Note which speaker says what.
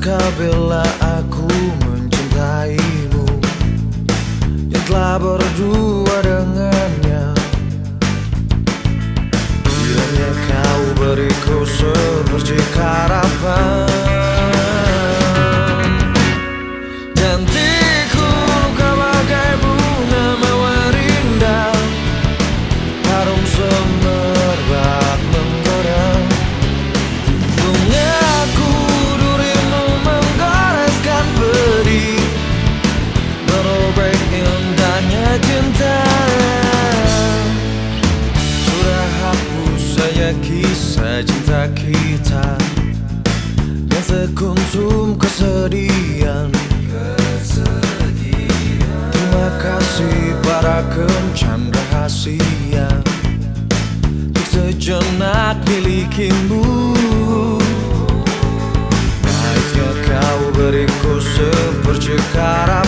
Speaker 1: Apabila aku mencintaimu? Yang telah berdua dengannya. Bilanya kau beriku seperti harapan kita Dan sekuntum kesedihan Kesedihan. Terima kasih para kencan rahasia Untuk sejenak milikimu. Naiknya kau beriku sepercekara